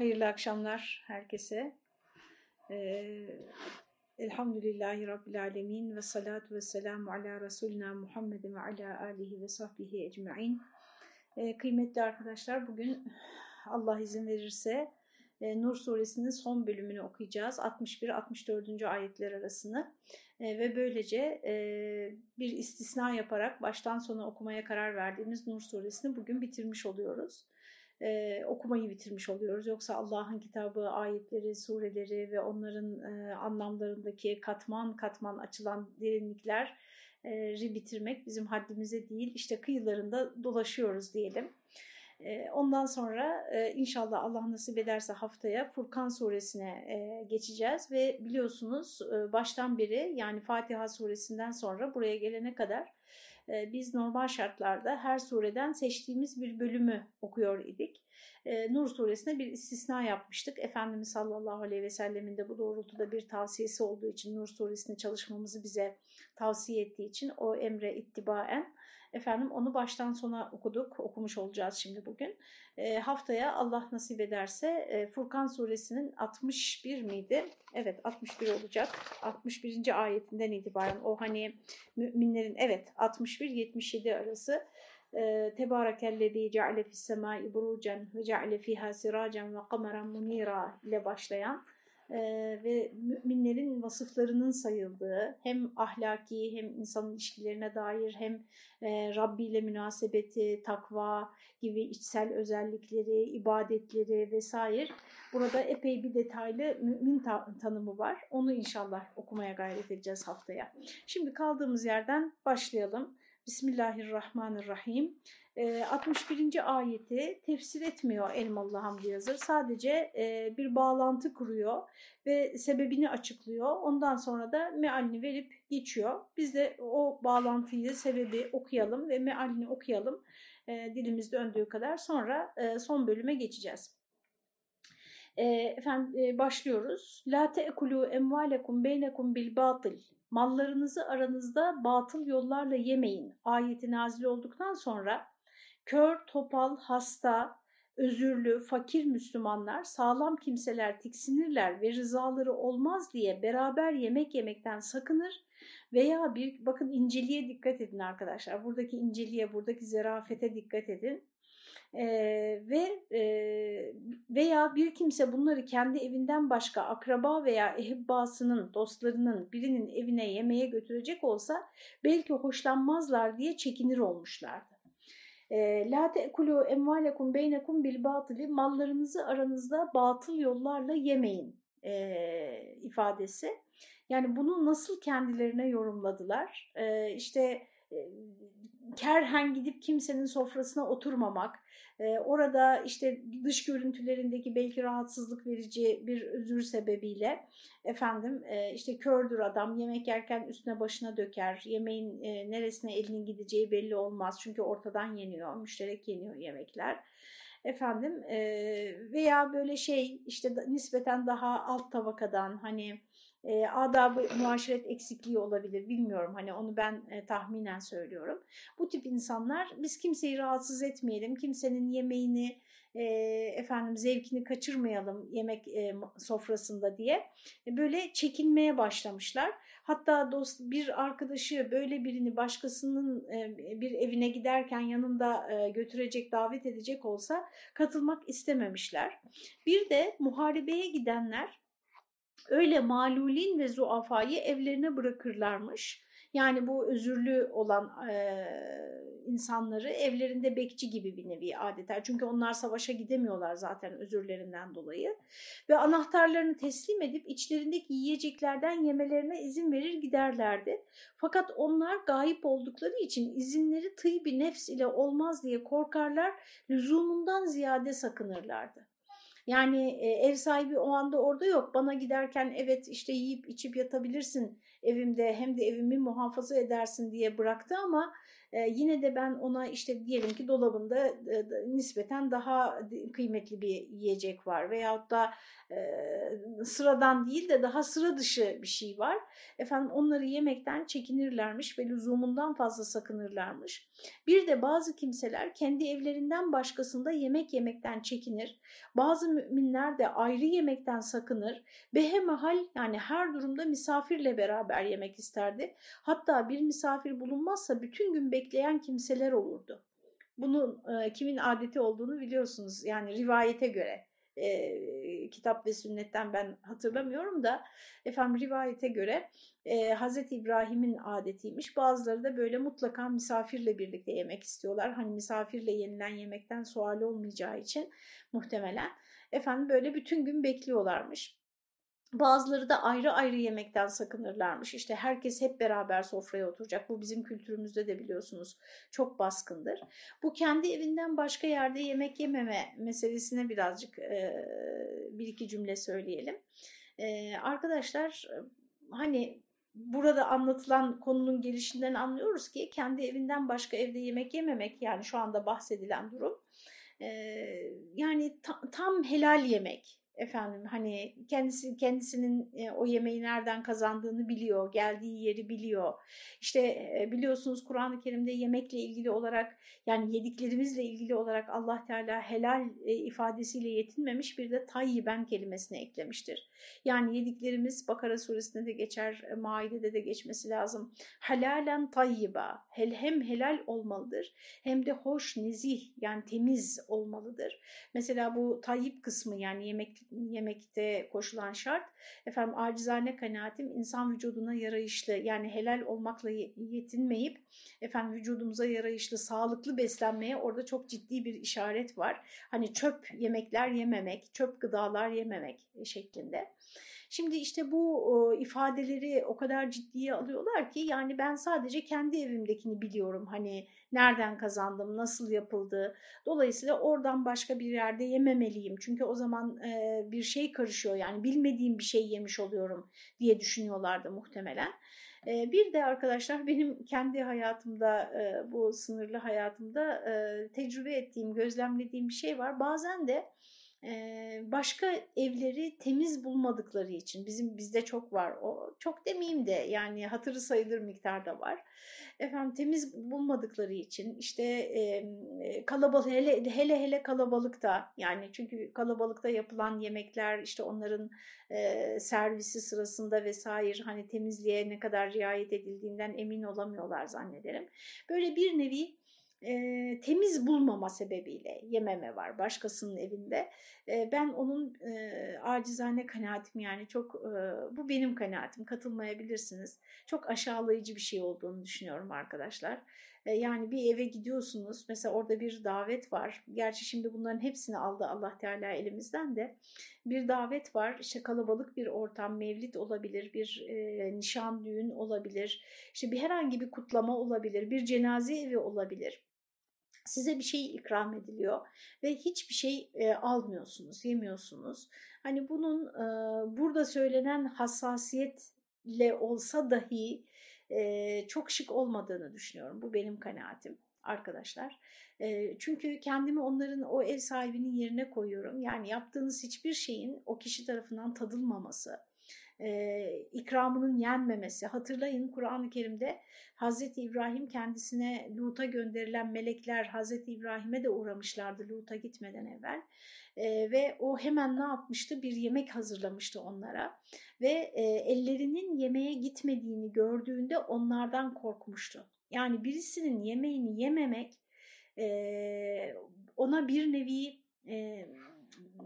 Hayırlı akşamlar herkese. Ee, Elhamdülillahi Rabbil Alemin ve salatu ve selamu ala Resulina Muhammedin ve ala alihi ve sahbihi ecma'in. Ee, kıymetli arkadaşlar bugün Allah izin verirse e, Nur suresinin son bölümünü okuyacağız. 61-64. ayetler arasını e, ve böylece e, bir istisna yaparak baştan sona okumaya karar verdiğimiz Nur suresini bugün bitirmiş oluyoruz e, okumayı bitirmiş oluyoruz. Yoksa Allah'ın kitabı, ayetleri, sureleri ve onların e, anlamlarındaki katman katman açılan derinlikleri bitirmek bizim haddimize değil. İşte kıyılarında dolaşıyoruz diyelim. Ondan sonra inşallah Allah nasip ederse haftaya Furkan suresine geçeceğiz ve biliyorsunuz baştan beri yani Fatiha suresinden sonra buraya gelene kadar biz normal şartlarda her sureden seçtiğimiz bir bölümü okuyor idik. Nur suresine bir istisna yapmıştık. Efendimiz sallallahu aleyhi ve sellemin de bu doğrultuda bir tavsiyesi olduğu için Nur suresine çalışmamızı bize tavsiye ettiği için o emre ittibaen Efendim onu baştan sona okuduk, okumuş olacağız şimdi bugün. E, haftaya Allah nasip ederse e, Furkan suresinin 61 miydi? Evet 61 olacak. 61. ayetinden itibaren o hani müminlerin evet 61-77 arası e, Tebarekellezî ceale fissemâi burucen ve ceale fîhâ sirâcen ve kameran munîrâ ile başlayan ee, ve müminlerin vasıflarının sayıldığı hem ahlaki hem insan ilişkilerine dair hem e, Rabbi ile münasebeti, takva gibi içsel özellikleri, ibadetleri vesaire burada epey bir detaylı mümin ta tanımı var. Onu inşallah okumaya gayret edeceğiz haftaya. Şimdi kaldığımız yerden başlayalım. Bismillahirrahmanirrahim. 61. Ee, ayeti tefsir etmiyor Elmalı Hamdi Yazır. Sadece e, bir bağlantı kuruyor ve sebebini açıklıyor. Ondan sonra da mealini verip geçiyor. Biz de o bağlantıyı, sebebi okuyalım ve mealini okuyalım e, dilimiz döndüğü kadar. Sonra e, son bölüme geçeceğiz. Efendim başlıyoruz. La te'kulu emvalekum beynekum bil batıl mallarınızı aranızda batıl yollarla yemeyin ayeti nazil olduktan sonra kör, topal, hasta, özürlü, fakir Müslümanlar, sağlam kimseler tiksinirler ve rızaları olmaz diye beraber yemek yemekten sakınır veya bir bakın inceliğe dikkat edin arkadaşlar. Buradaki inceliğe, buradaki zerafete dikkat edin. Ee, ve e, veya bir kimse bunları kendi evinden başka akraba veya ehibbasının, dostlarının birinin evine yemeğe götürecek olsa belki hoşlanmazlar diye çekinir olmuşlardı. La te'kulu emvalekum beynekum bil batıli mallarınızı aranızda batıl yollarla yemeyin e, ifadesi. Yani bunu nasıl kendilerine yorumladılar? E, işte e, kerhen gidip kimsenin sofrasına oturmamak, e, orada işte dış görüntülerindeki belki rahatsızlık verici bir özür sebebiyle efendim e, işte kördür adam yemek yerken üstüne başına döker, yemeğin e, neresine elinin gideceği belli olmaz çünkü ortadan yeniyor, müşterek yeniyor yemekler. Efendim e, veya böyle şey işte nispeten daha alt tabakadan hani e, adabı muaşeret eksikliği olabilir bilmiyorum hani onu ben e, tahminen söylüyorum. Bu tip insanlar biz kimseyi rahatsız etmeyelim kimsenin yemeğini e, efendim zevkini kaçırmayalım yemek e, sofrasında diye e, böyle çekinmeye başlamışlar. Hatta dost bir arkadaşı böyle birini başkasının e, bir evine giderken yanında e, götürecek davet edecek olsa katılmak istememişler. Bir de muharebeye gidenler öyle malulin ve zuafayı evlerine bırakırlarmış. Yani bu özürlü olan e, insanları evlerinde bekçi gibi bir nevi adeta. Çünkü onlar savaşa gidemiyorlar zaten özürlerinden dolayı. Ve anahtarlarını teslim edip içlerindeki yiyeceklerden yemelerine izin verir giderlerdi. Fakat onlar gayip oldukları için izinleri tıy bir nefs ile olmaz diye korkarlar, lüzumundan ziyade sakınırlardı. Yani e, ev sahibi o anda orada yok. Bana giderken evet işte yiyip içip yatabilirsin evimde hem de evimi muhafaza edersin diye bıraktı ama e, yine de ben ona işte diyelim ki dolabında e, nispeten daha kıymetli bir yiyecek var veyahut da e, sıradan değil de daha sıra dışı bir şey var. Efendim onları yemekten çekinirlermiş ve lüzumundan fazla sakınırlarmış. Bir de bazı kimseler kendi evlerinden başkasında yemek yemekten çekinir. Bazı müminler de ayrı yemekten sakınır. Behemahal yani her durumda misafirle beraber yemek isterdi. Hatta bir misafir bulunmazsa bütün gün bekleyen kimseler olurdu. Bunun e, kimin adeti olduğunu biliyorsunuz yani rivayete göre e, kitap ve sünnetten ben hatırlamıyorum da efendim rivayete göre e, Hazreti İbrahim'in adetiymiş. Bazıları da böyle mutlaka misafirle birlikte yemek istiyorlar. Hani misafirle yenilen yemekten sual olmayacağı için muhtemelen. Efendim böyle bütün gün bekliyorlarmış. Bazıları da ayrı ayrı yemekten sakınırlarmış. İşte herkes hep beraber sofraya oturacak. Bu bizim kültürümüzde de biliyorsunuz çok baskındır. Bu kendi evinden başka yerde yemek yememe meselesine birazcık e, bir iki cümle söyleyelim. E, arkadaşlar hani burada anlatılan konunun gelişinden anlıyoruz ki kendi evinden başka evde yemek yememek yani şu anda bahsedilen durum e, yani ta, tam helal yemek efendim hani kendisi kendisinin e, o yemeği nereden kazandığını biliyor, geldiği yeri biliyor. İşte e, biliyorsunuz Kur'an-ı Kerim'de yemekle ilgili olarak yani yediklerimizle ilgili olarak Allah Teala helal e, ifadesiyle yetinmemiş bir de tayyiben kelimesini eklemiştir. Yani yediklerimiz Bakara suresinde de geçer, Maide'de de geçmesi lazım. Halalen tayyiba, hel, hem helal olmalıdır hem de hoş, nezih yani temiz olmalıdır. Mesela bu tayyip kısmı yani yemek yemekte koşulan şart efendim acizane kanaatim insan vücuduna yarayışlı yani helal olmakla yetinmeyip efendim vücudumuza yarayışlı sağlıklı beslenmeye orada çok ciddi bir işaret var. Hani çöp yemekler yememek, çöp gıdalar yememek şeklinde. Şimdi işte bu ifadeleri o kadar ciddiye alıyorlar ki yani ben sadece kendi evimdekini biliyorum. Hani nereden kazandım, nasıl yapıldı. Dolayısıyla oradan başka bir yerde yememeliyim. Çünkü o zaman bir şey karışıyor yani bilmediğim bir şey yemiş oluyorum diye düşünüyorlardı muhtemelen. Bir de arkadaşlar benim kendi hayatımda bu sınırlı hayatımda tecrübe ettiğim, gözlemlediğim bir şey var. Bazen de başka evleri temiz bulmadıkları için bizim bizde çok var. O çok demeyeyim de yani hatırı sayılır miktarda var. Efendim temiz bulmadıkları için işte kalabalık hele hele hele kalabalıkta yani çünkü kalabalıkta yapılan yemekler işte onların servisi sırasında vesaire hani temizliğe ne kadar riayet edildiğinden emin olamıyorlar zannederim. Böyle bir nevi e, temiz bulmama sebebiyle yememe var başkasının evinde. E, ben onun e, acizane kanaatim yani çok e, bu benim kanaatim katılmayabilirsiniz. Çok aşağılayıcı bir şey olduğunu düşünüyorum arkadaşlar. E, yani bir eve gidiyorsunuz mesela orada bir davet var. Gerçi şimdi bunların hepsini aldı Allah Teala elimizden de. Bir davet var işte kalabalık bir ortam mevlid olabilir bir e, nişan düğün olabilir. işte bir herhangi bir kutlama olabilir bir cenaze evi olabilir size bir şey ikram ediliyor ve hiçbir şey e, almıyorsunuz, yemiyorsunuz. Hani bunun e, burada söylenen hassasiyetle olsa dahi e, çok şık olmadığını düşünüyorum. Bu benim kanaatim arkadaşlar. E, çünkü kendimi onların o ev sahibinin yerine koyuyorum. Yani yaptığınız hiçbir şeyin o kişi tarafından tadılmaması, e, ikramının yenmemesi. Hatırlayın Kur'an-ı Kerim'de Hazreti İbrahim kendisine Lut'a gönderilen melekler Hazreti İbrahim'e de uğramışlardı Lut'a gitmeden evvel. E, ve o hemen ne yapmıştı? Bir yemek hazırlamıştı onlara. Ve e, ellerinin yemeğe gitmediğini gördüğünde onlardan korkmuştu. Yani birisinin yemeğini yememek e, ona bir nevi... E,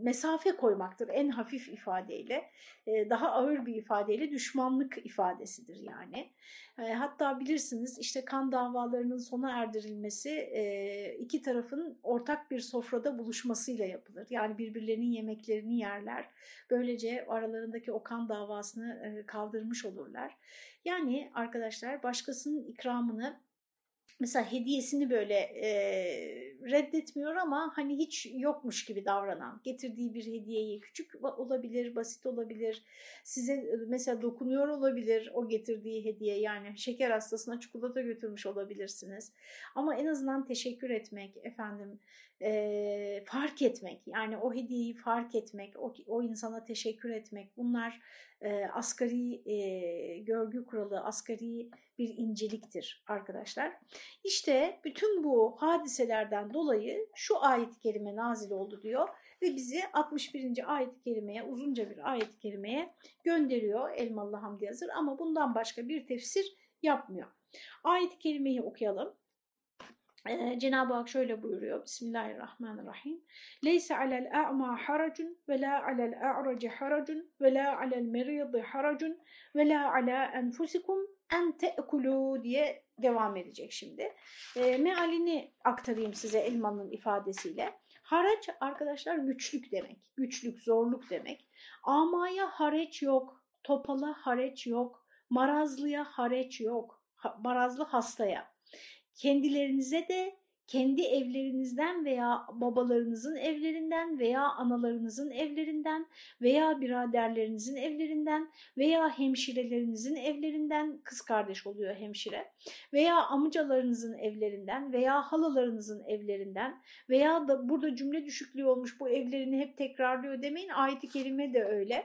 mesafe koymaktır en hafif ifadeyle. E, daha ağır bir ifadeyle düşmanlık ifadesidir yani. E, hatta bilirsiniz işte kan davalarının sona erdirilmesi e, iki tarafın ortak bir sofrada buluşmasıyla yapılır. Yani birbirlerinin yemeklerini yerler. Böylece aralarındaki o kan davasını kaldırmış olurlar. Yani arkadaşlar başkasının ikramını mesela hediyesini böyle e, reddetmiyor ama hani hiç yokmuş gibi davranan, getirdiği bir hediyeyi küçük olabilir, basit olabilir, size mesela dokunuyor olabilir o getirdiği hediye yani şeker hastasına çikolata götürmüş olabilirsiniz. Ama en azından teşekkür etmek, efendim e, fark etmek yani o hediyeyi fark etmek, o, o insana teşekkür etmek bunlar e, asgari e, görgü kuralı, asgari bir inceliktir arkadaşlar. İşte bütün bu hadiselerden dolayı şu ayet-i kerime nazil oldu diyor ve bizi 61. ayet-i kerimeye uzunca bir ayet-i kerimeye gönderiyor Elmalı Hamdi Yazır ama bundan başka bir tefsir yapmıyor. Ayet-i kerimeyi okuyalım. Ee, Cenab-ı Hak şöyle buyuruyor. Bismillahirrahmanirrahim. Leyse alel a'ma haracun ve la alel a'raci haracun ve la alel meridi haracun ve la ala enfusikum en te'kulu diye devam edecek şimdi. E, mealini aktarayım size elmanın ifadesiyle. Haraç arkadaşlar güçlük demek. Güçlük, zorluk demek. Amaya hareç yok, topala hareç yok, marazlıya hareç yok, marazlı hastaya kendilerinize de kendi evlerinizden veya babalarınızın evlerinden veya analarınızın evlerinden veya biraderlerinizin evlerinden veya hemşirelerinizin evlerinden kız kardeş oluyor hemşire veya amcalarınızın evlerinden veya halalarınızın evlerinden veya da burada cümle düşüklüğü olmuş bu evlerini hep tekrarlıyor demeyin ayet-i kerime de öyle.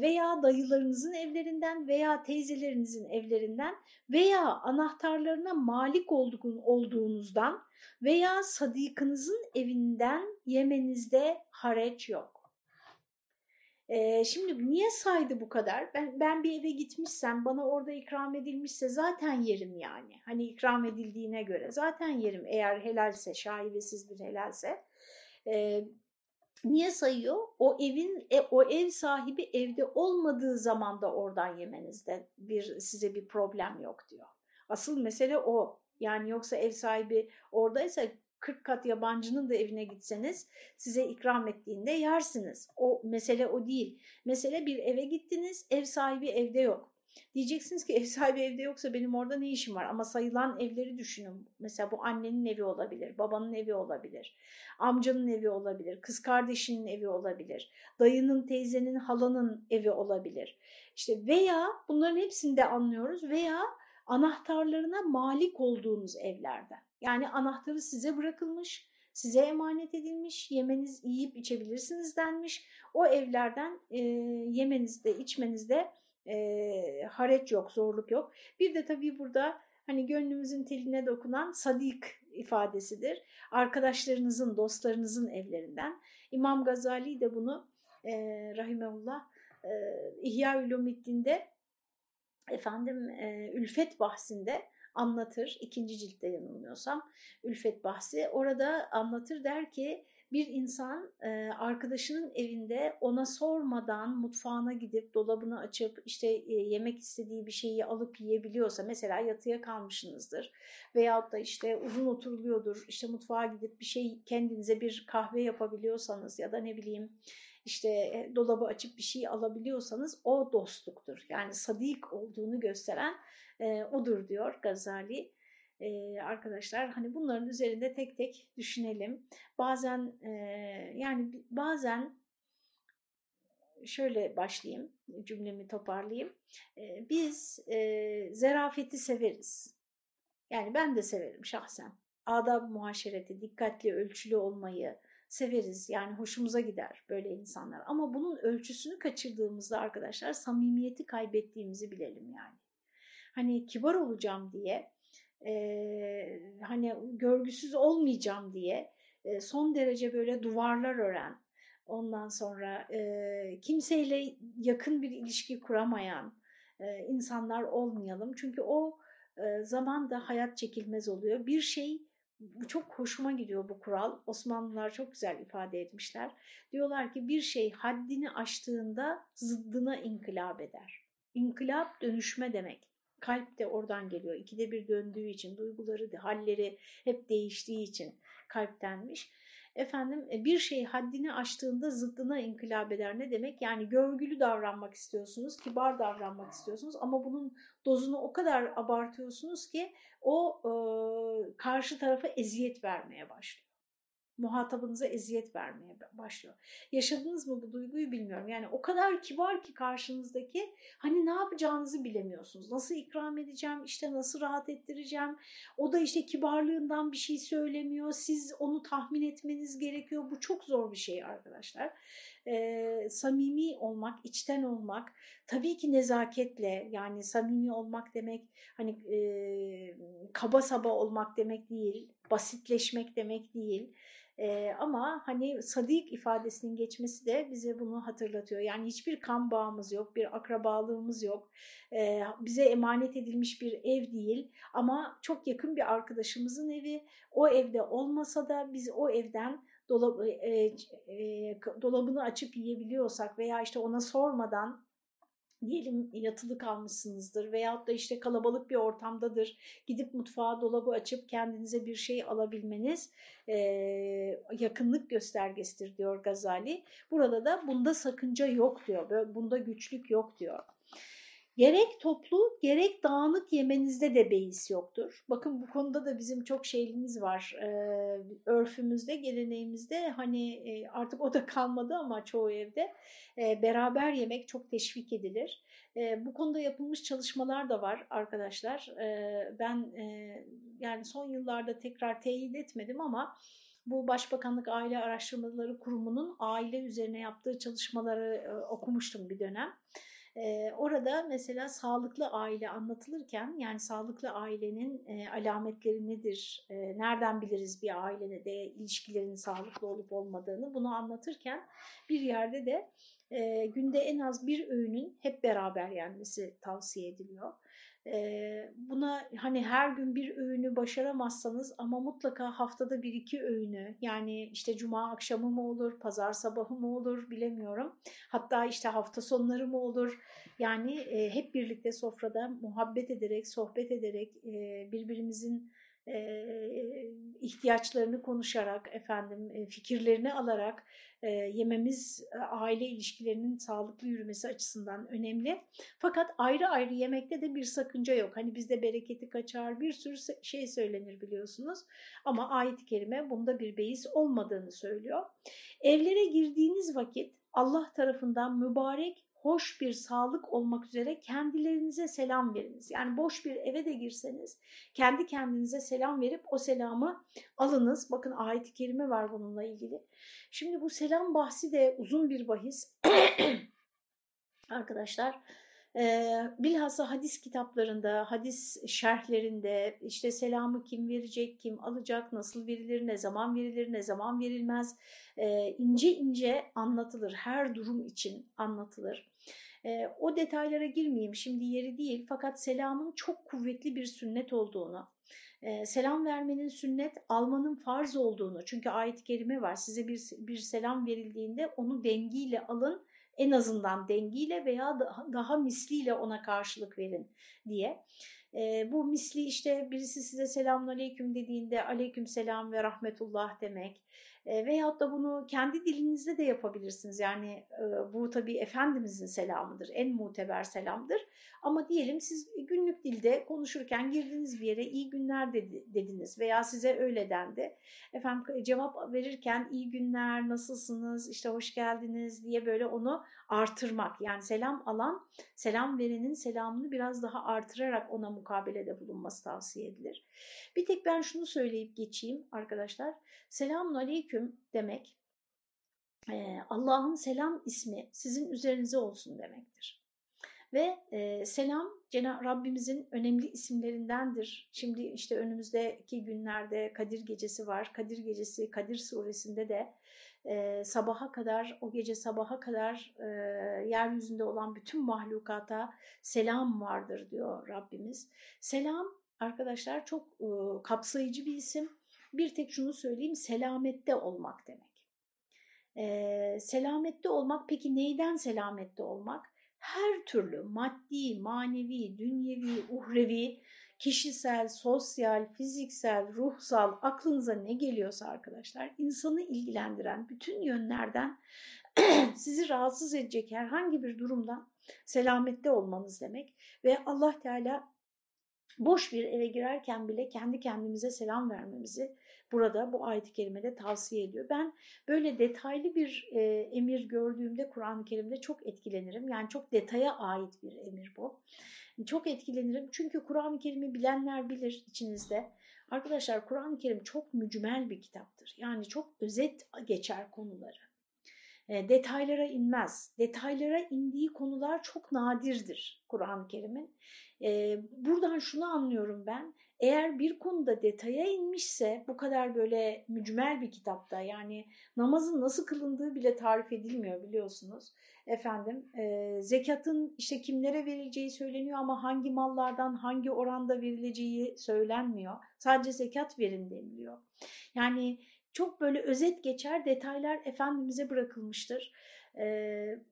Veya dayılarınızın evlerinden veya teyzelerinizin evlerinden veya anahtarlarına malik olduğunuzdan veya sadikınızın evinden yemenizde hareç yok. Ee, şimdi niye saydı bu kadar? Ben, ben bir eve gitmişsem bana orada ikram edilmişse zaten yerim yani. Hani ikram edildiğine göre zaten yerim eğer helalse, şaibesiz bir helalse. Ee, Niye sayıyor? O evin e, o ev sahibi evde olmadığı zaman da oradan yemenizde bir size bir problem yok diyor. Asıl mesele o. Yani yoksa ev sahibi oradaysa 40 kat yabancının da evine gitseniz size ikram ettiğinde yersiniz. O mesele o değil. Mesele bir eve gittiniz, ev sahibi evde yok. Diyeceksiniz ki ev sahibi evde yoksa benim orada ne işim var? Ama sayılan evleri düşünün. Mesela bu annenin evi olabilir, babanın evi olabilir, amcanın evi olabilir, kız kardeşinin evi olabilir, dayının, teyzenin, halanın evi olabilir. İşte veya bunların hepsini de anlıyoruz veya anahtarlarına malik olduğunuz evlerden. Yani anahtarı size bırakılmış, size emanet edilmiş, yemeniz yiyip içebilirsiniz denmiş. O evlerden e, yemenizde, içmenizde e, hareç yok, zorluk yok. Bir de tabii burada hani gönlümüzün teline dokunan sadik ifadesidir. Arkadaşlarınızın, dostlarınızın evlerinden. İmam Gazali de bunu e, Rahimullah e, İhya Ulumiddin'de efendim e, ülfet bahsinde anlatır. ikinci ciltte yanılmıyorsam ülfet bahsi. Orada anlatır der ki bir insan e, arkadaşının evinde ona sormadan mutfağına gidip dolabını açıp işte e, yemek istediği bir şeyi alıp yiyebiliyorsa mesela yatıya kalmışsınızdır veyahut da işte uzun oturuluyordur işte mutfağa gidip bir şey kendinize bir kahve yapabiliyorsanız ya da ne bileyim işte e, dolabı açıp bir şey alabiliyorsanız o dostluktur. Yani sadik olduğunu gösteren e, odur diyor Gazali e, arkadaşlar. Hani bunların üzerinde tek tek düşünelim. Bazen e, yani bazen şöyle başlayayım cümlemi toparlayayım. E, biz e, zerafeti severiz. Yani ben de severim şahsen. Adab muhaşereti, dikkatli, ölçülü olmayı severiz. Yani hoşumuza gider böyle insanlar. Ama bunun ölçüsünü kaçırdığımızda arkadaşlar samimiyeti kaybettiğimizi bilelim yani. Hani kibar olacağım diye e, hani görgüsüz olmayacağım diye e, son derece böyle duvarlar ören, ondan sonra e, kimseyle yakın bir ilişki kuramayan e, insanlar olmayalım. Çünkü o e, zaman da hayat çekilmez oluyor. Bir şey çok hoşuma gidiyor bu kural. Osmanlılar çok güzel ifade etmişler. Diyorlar ki bir şey haddini aştığında zıddına inkılap eder. İnkılap dönüşme demek. Kalp de oradan geliyor. İkide bir döndüğü için, duyguları, halleri hep değiştiği için kalptenmiş. efendim e, bir şey haddini aştığında zıddına inkılap eder. Ne demek? Yani görgülü davranmak istiyorsunuz, kibar davranmak istiyorsunuz ama bunun dozunu o kadar abartıyorsunuz ki o e, karşı tarafa eziyet vermeye başlıyor muhatabınıza eziyet vermeye başlıyor. Yaşadınız mı bu duyguyu bilmiyorum. Yani o kadar kibar ki karşınızdaki hani ne yapacağınızı bilemiyorsunuz. Nasıl ikram edeceğim, işte nasıl rahat ettireceğim. O da işte kibarlığından bir şey söylemiyor. Siz onu tahmin etmeniz gerekiyor. Bu çok zor bir şey arkadaşlar. Ee, samimi olmak, içten olmak, tabii ki nezaketle yani samimi olmak demek hani e, kaba saba olmak demek değil, basitleşmek demek değil. Ee, ama hani sadik ifadesinin geçmesi de bize bunu hatırlatıyor. Yani hiçbir kan bağımız yok, bir akrabalığımız yok. Ee, bize emanet edilmiş bir ev değil ama çok yakın bir arkadaşımızın evi. O evde olmasa da biz o evden dolabı, e, e, dolabını açıp yiyebiliyorsak veya işte ona sormadan diyelim yatılı kalmışsınızdır veyahut da işte kalabalık bir ortamdadır. Gidip mutfağa dolabı açıp kendinize bir şey alabilmeniz e, yakınlık göstergesidir diyor Gazali. Burada da bunda sakınca yok diyor. Bunda güçlük yok diyor. Gerek toplu gerek dağınık yemenizde de beis yoktur. Bakın bu konuda da bizim çok şeyimiz var. E, örfümüzde, geleneğimizde hani e, artık o da kalmadı ama çoğu evde e, beraber yemek çok teşvik edilir. E, bu konuda yapılmış çalışmalar da var arkadaşlar. E, ben e, yani son yıllarda tekrar teyit etmedim ama bu Başbakanlık Aile Araştırmaları Kurumu'nun aile üzerine yaptığı çalışmaları e, okumuştum bir dönem. Orada mesela sağlıklı aile anlatılırken yani sağlıklı ailenin alametleri nedir, nereden biliriz bir ailede de ilişkilerin sağlıklı olup olmadığını bunu anlatırken bir yerde de günde en az bir öğünün hep beraber yenmesi tavsiye ediliyor. Buna hani her gün bir öğünü başaramazsanız ama mutlaka haftada bir iki öğünü yani işte cuma akşamı mı olur, pazar sabahı mı olur bilemiyorum. Hatta işte hafta sonları mı olur yani hep birlikte sofrada muhabbet ederek, sohbet ederek birbirimizin e, ihtiyaçlarını konuşarak, efendim fikirlerini alarak yememiz aile ilişkilerinin sağlıklı yürümesi açısından önemli. Fakat ayrı ayrı yemekte de bir sakınca yok. Hani bizde bereketi kaçar, bir sürü şey söylenir biliyorsunuz. Ama ayet-i kerime bunda bir beis olmadığını söylüyor. Evlere girdiğiniz vakit Allah tarafından mübarek hoş bir sağlık olmak üzere kendilerinize selam veriniz. Yani boş bir eve de girseniz kendi kendinize selam verip o selamı alınız. Bakın ayet-i kerime var bununla ilgili. Şimdi bu selam bahsi de uzun bir bahis. Arkadaşlar e, bilhassa hadis kitaplarında, hadis şerhlerinde işte selamı kim verecek, kim alacak, nasıl verilir, ne zaman verilir, ne zaman verilmez e, ince ince anlatılır. Her durum için anlatılır. E, o detaylara girmeyeyim şimdi yeri değil fakat selamın çok kuvvetli bir sünnet olduğunu, selam vermenin sünnet, almanın farz olduğunu çünkü ayet-i kerime var size bir, bir selam verildiğinde onu dengiyle alın en azından dengiyle veya daha, misliyle ona karşılık verin diye. E, bu misli işte birisi size selamun aleyküm dediğinde aleyküm selam ve rahmetullah demek e, veyahut da bunu kendi dilinizde de yapabilirsiniz. Yani bu tabii Efendimizin selamıdır, en muteber selamdır. Ama diyelim siz günlük dilde konuşurken girdiğiniz bir yere iyi günler dedi, dediniz veya size öyle dendi. Efendim cevap verirken iyi günler, nasılsınız, işte hoş geldiniz diye böyle onu artırmak. Yani selam alan, selam verenin selamını biraz daha artırarak ona mukabelede bulunması tavsiye edilir. Bir tek ben şunu söyleyip geçeyim arkadaşlar. Selamun aleyküm demek Allah'ın selam ismi sizin üzerinize olsun demektir. Ve e, selam Cenab Rabbimizin önemli isimlerindendir. Şimdi işte önümüzdeki günlerde Kadir Gecesi var. Kadir Gecesi Kadir suresinde de e, sabaha kadar, o gece sabaha kadar e, yeryüzünde olan bütün mahlukata selam vardır diyor Rabbimiz. Selam arkadaşlar çok e, kapsayıcı bir isim. Bir tek şunu söyleyeyim, selamette olmak demek. E, selamette olmak, peki neyden selamette olmak? Her türlü maddi, manevi, dünyevi, uhrevi, kişisel, sosyal, fiziksel, ruhsal, aklınıza ne geliyorsa arkadaşlar insanı ilgilendiren bütün yönlerden sizi rahatsız edecek herhangi bir durumdan selamette olmanız demek ve Allah Teala boş bir eve girerken bile kendi kendimize selam vermemizi burada bu ayet-i kerimede tavsiye ediyor. Ben böyle detaylı bir e, emir gördüğümde Kur'an-ı Kerim'de çok etkilenirim. Yani çok detaya ait bir emir bu. Çok etkilenirim çünkü Kur'an-ı Kerim'i bilenler bilir içinizde. Arkadaşlar Kur'an-ı Kerim çok mücmel bir kitaptır. Yani çok özet geçer konuları. E, detaylara inmez. Detaylara indiği konular çok nadirdir Kur'an-ı Kerim'in. E, buradan şunu anlıyorum ben. Eğer bir konuda detaya inmişse bu kadar böyle mücmel bir kitapta yani namazın nasıl kılındığı bile tarif edilmiyor biliyorsunuz. Efendim e, zekatın işte kimlere verileceği söyleniyor ama hangi mallardan hangi oranda verileceği söylenmiyor. Sadece zekat verin deniliyor. Yani çok böyle özet geçer detaylar Efendimiz'e bırakılmıştır.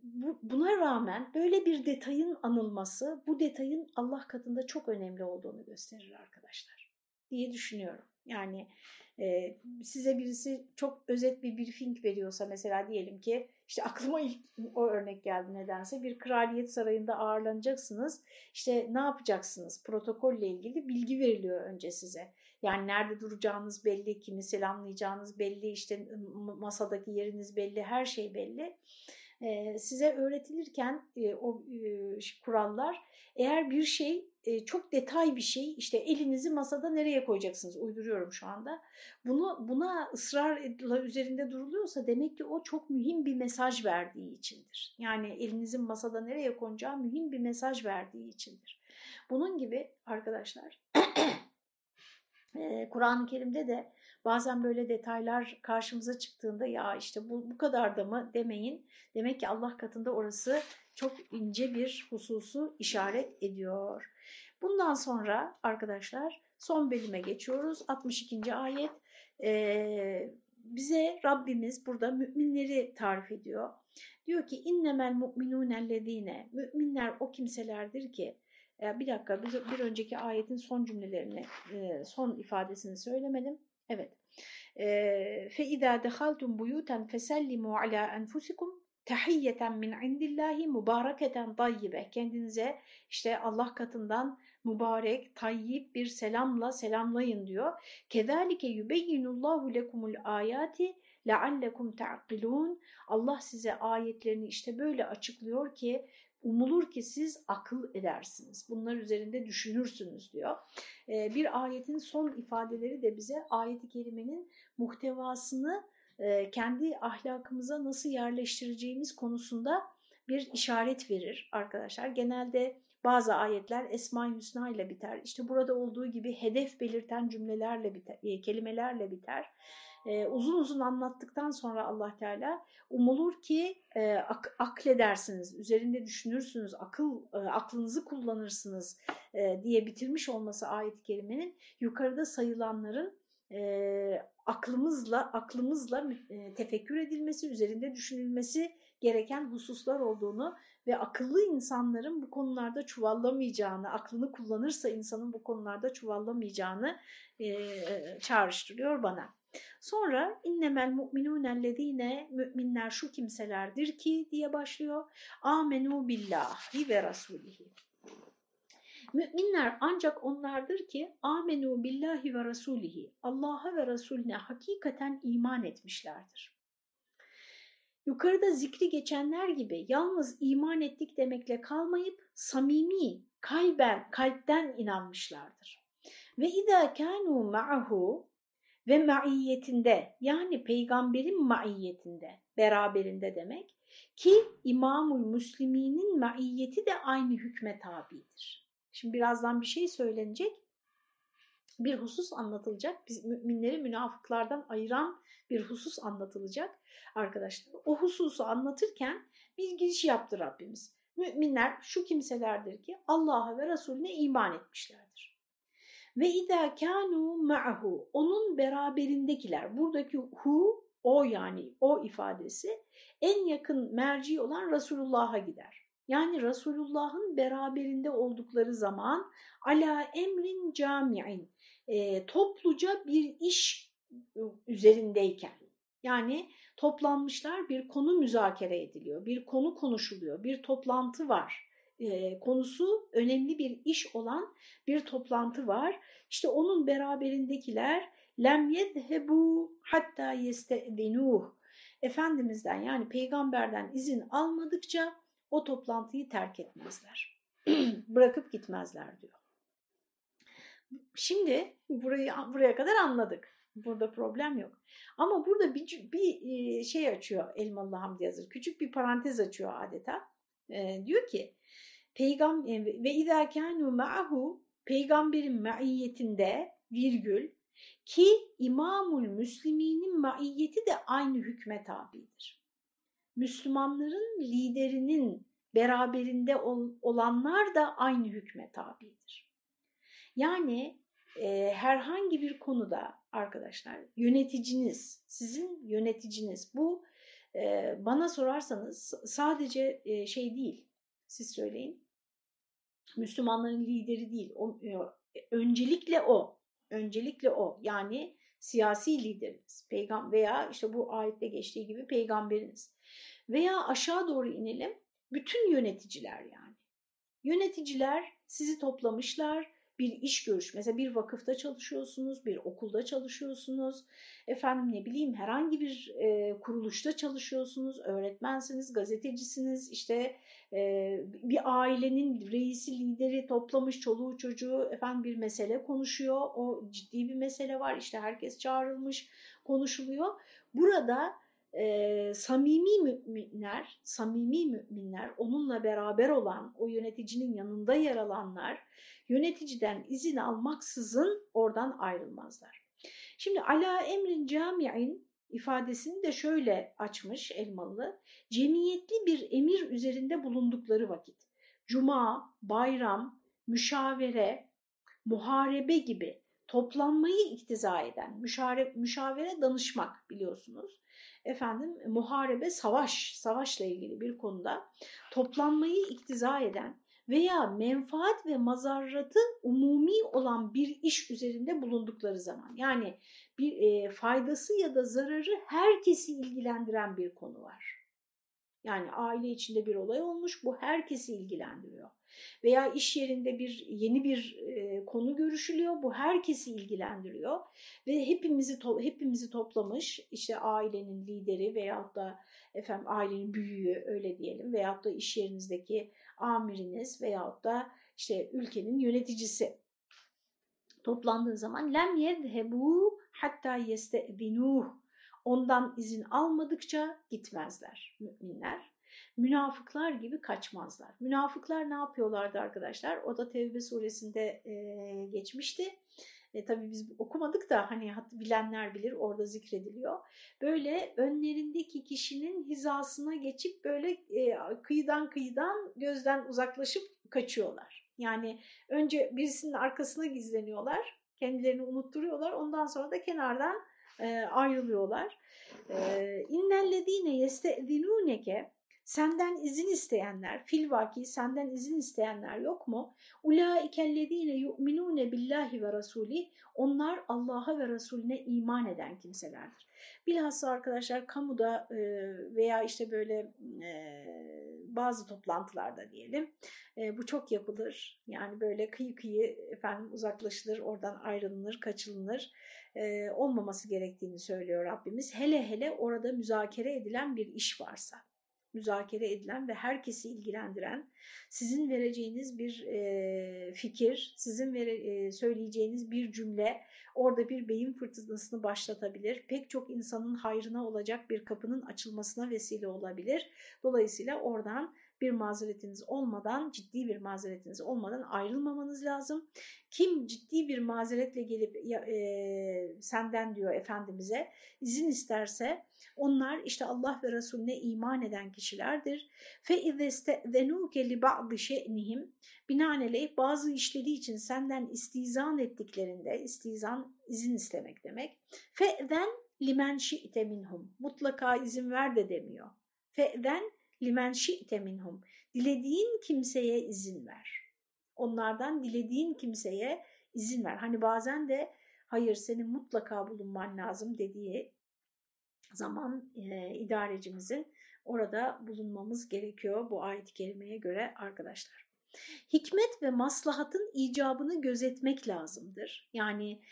Bu, buna rağmen böyle bir detayın anılması bu detayın Allah katında çok önemli olduğunu gösterir arkadaşlar diye düşünüyorum. Yani size birisi çok özet bir briefing veriyorsa mesela diyelim ki işte aklıma ilk o örnek geldi nedense. Bir kraliyet sarayında ağırlanacaksınız. İşte ne yapacaksınız? Protokolle ilgili bilgi veriliyor önce size yani nerede duracağınız belli kimi selamlayacağınız belli işte masadaki yeriniz belli her şey belli size öğretilirken o kurallar eğer bir şey çok detay bir şey işte elinizi masada nereye koyacaksınız uyduruyorum şu anda bunu buna ısrarla üzerinde duruluyorsa demek ki o çok mühim bir mesaj verdiği içindir. Yani elinizin masada nereye konacağı mühim bir mesaj verdiği içindir. Bunun gibi arkadaşlar Kur'an-ı Kerim'de de bazen böyle detaylar karşımıza çıktığında ya işte bu, bu kadar da mı demeyin. Demek ki Allah katında orası çok ince bir hususu işaret ediyor. Bundan sonra arkadaşlar son bölüme geçiyoruz. 62. ayet e, bize Rabbimiz burada müminleri tarif ediyor. Diyor ki innemel mu'minûnellezîne müminler o kimselerdir ki e, bir dakika bir, bir önceki ayetin son cümlelerini, e, son ifadesini söylemedim. Evet. E, Fe izâ dehaltum buyuten fesellimu alâ enfusikum tahiyyeten min indillahi mübareketen tayyibe. Kendinize işte Allah katından mübarek, tayyip bir selamla selamlayın diyor. Kedalike yubeyyinullahu lekumul ayati leallekum ta'kilun. Allah size ayetlerini işte böyle açıklıyor ki umulur ki siz akıl edersiniz. Bunlar üzerinde düşünürsünüz diyor. Ee, bir ayetin son ifadeleri de bize ayeti kerimenin muhtevasını e, kendi ahlakımıza nasıl yerleştireceğimiz konusunda bir işaret verir arkadaşlar. Genelde bazı ayetler Esma-i Hüsna ile biter. İşte burada olduğu gibi hedef belirten cümlelerle biter, e, kelimelerle biter. Ee, uzun uzun anlattıktan sonra Allah Teala umulur ki e, ak akledersiniz, üzerinde düşünürsünüz, akıl e, aklınızı kullanırsınız e, diye bitirmiş olması ayet-i kerimenin yukarıda sayılanların e, aklımızla aklımızla e, tefekkür edilmesi, üzerinde düşünülmesi gereken hususlar olduğunu ve akıllı insanların bu konularda çuvallamayacağını, aklını kullanırsa insanın bu konularda çuvallamayacağını e, çağrıştırıyor bana. Sonra innemel mu'minûnellezîne müminler şu kimselerdir ki diye başlıyor. Amenu billahi ve rasulihi. Müminler ancak onlardır ki amenu billahi ve rasulihi. Allah'a ve Resulüne hakikaten iman etmişlerdir. Yukarıda zikri geçenler gibi yalnız iman ettik demekle kalmayıp samimi, kalben, kalpten inanmışlardır. Ve izâ kânû ma'ahu ve maiyetinde yani peygamberin maiyetinde, beraberinde demek ki İmamul Müsliminin maiyeti de aynı hükme tabidir. Şimdi birazdan bir şey söylenecek. Bir husus anlatılacak. Biz müminleri münafıklardan ayıran bir husus anlatılacak arkadaşlar. O hususu anlatırken bir giriş yaptı Rabbimiz. Müminler şu kimselerdir ki Allah'a ve Resulüne iman etmişlerdir. Ve idâ kânû ma'hu onun beraberindekiler. Buradaki hu o yani o ifadesi en yakın merci olan Resulullah'a gider. Yani Resulullah'ın beraberinde oldukları zaman ala emrin cami'in e, topluca bir iş üzerindeyken yani toplanmışlar bir konu müzakere ediliyor, bir konu konuşuluyor, bir toplantı var. E, konusu önemli bir iş olan bir toplantı var. İşte onun beraberindekiler lem yedhebu hatta yeste'dinuh. Efendimizden yani peygamberden izin almadıkça o toplantıyı terk etmezler. Bırakıp gitmezler diyor. Şimdi burayı buraya kadar anladık. Burada problem yok. Ama burada bir, bir şey açıyor Elmalı Hamdi Yazır. Küçük bir parantez açıyor adeta. E, diyor ki Peygam ve idâkânû ma'hu peygamberin maiyetinde virgül ki imamul müsliminin maiyeti de aynı hükme tabidir. Müslümanların liderinin beraberinde ol, olanlar da aynı hükme tabidir. Yani e, herhangi bir konuda arkadaşlar yöneticiniz, sizin yöneticiniz bu e, bana sorarsanız sadece e, şey değil, siz söyleyin, Müslümanların lideri değil, o, e, öncelikle o, öncelikle o. Yani siyasi lideriniz peygam veya işte bu ayette geçtiği gibi peygamberiniz. Veya aşağı doğru inelim bütün yöneticiler yani. Yöneticiler sizi toplamışlar, bir iş görüş, mesela bir vakıfta çalışıyorsunuz, bir okulda çalışıyorsunuz, efendim ne bileyim herhangi bir e, kuruluşta çalışıyorsunuz, öğretmensiniz, gazetecisiniz, işte e, bir ailenin reisi, lideri toplamış çoluğu çocuğu efendim bir mesele konuşuyor, o ciddi bir mesele var, işte herkes çağrılmış, konuşuluyor. Burada e, samimi müminler, samimi müminler, onunla beraber olan, o yöneticinin yanında yer alanlar, yöneticiden izin almaksızın oradan ayrılmazlar. Şimdi ala emrin cami'in ifadesini de şöyle açmış Elmalı. Cemiyetli bir emir üzerinde bulundukları vakit. Cuma, bayram, müşavere, muharebe gibi toplanmayı iktiza eden, müşavere, müşavere danışmak biliyorsunuz. Efendim muharebe savaş, savaşla ilgili bir konuda toplanmayı iktiza eden veya menfaat ve mazarratı umumi olan bir iş üzerinde bulundukları zaman yani bir e, faydası ya da zararı herkesi ilgilendiren bir konu var. Yani aile içinde bir olay olmuş bu herkesi ilgilendiriyor. Veya iş yerinde bir yeni bir e, konu görüşülüyor bu herkesi ilgilendiriyor. Ve hepimizi to hepimizi toplamış işte ailenin lideri veyahut da efendim ailenin büyüğü öyle diyelim veyahut da iş yerinizdeki amiriniz veyahut da işte ülkenin yöneticisi. Toplandığı zaman lem yedhebu hatta yestezinuh ondan izin almadıkça gitmezler müminler. Münafıklar gibi kaçmazlar. Münafıklar ne yapıyorlardı arkadaşlar? O da Tevbe suresinde e, geçmişti. E, tabii biz okumadık da hani bilenler bilir orada zikrediliyor. Böyle önlerindeki kişinin hizasına geçip böyle e, kıyıdan kıyıdan gözden uzaklaşıp kaçıyorlar. Yani önce birisinin arkasına gizleniyorlar, kendilerini unutturuyorlar. Ondan sonra da kenardan e, ayrılıyorlar. İnnellezine yestedinuneke senden izin isteyenler, filvaki senden izin isteyenler yok mu? Ulaikellezine yu'minune billahi ve rasuli onlar Allah'a ve Resulüne iman eden kimselerdir. Bilhassa arkadaşlar kamuda veya işte böyle bazı toplantılarda diyelim bu çok yapılır. Yani böyle kıyı kıyı efendim uzaklaşılır, oradan ayrılınır, kaçılınır olmaması gerektiğini söylüyor Rabbimiz. Hele hele orada müzakere edilen bir iş varsa müzakere edilen ve herkesi ilgilendiren, sizin vereceğiniz bir e, fikir, sizin vere, e, söyleyeceğiniz bir cümle orada bir beyin fırtınasını başlatabilir. Pek çok insanın hayrına olacak bir kapının açılmasına vesile olabilir. Dolayısıyla oradan bir mazeretiniz olmadan, ciddi bir mazeretiniz olmadan ayrılmamanız lazım. Kim ciddi bir mazeretle gelip e, senden diyor Efendimiz'e izin isterse onlar işte Allah ve Resulüne iman eden kişilerdir. فَاِذَسْتَذَنُوكَ لِبَعْضِ شَئْنِهِمْ Binaenaleyh bazı işleri için senden istizan ettiklerinde, istizan izin istemek demek. فَاَذَنْ limen şi'te minhum. Mutlaka izin ver de demiyor. Fe'den limen şi'te minhum. Dilediğin kimseye izin ver. Onlardan dilediğin kimseye izin ver. Hani bazen de hayır senin mutlaka bulunman lazım dediği zaman e, idarecimizin orada bulunmamız gerekiyor bu ayet-i kerimeye göre arkadaşlar. Hikmet ve maslahatın icabını gözetmek lazımdır. Yani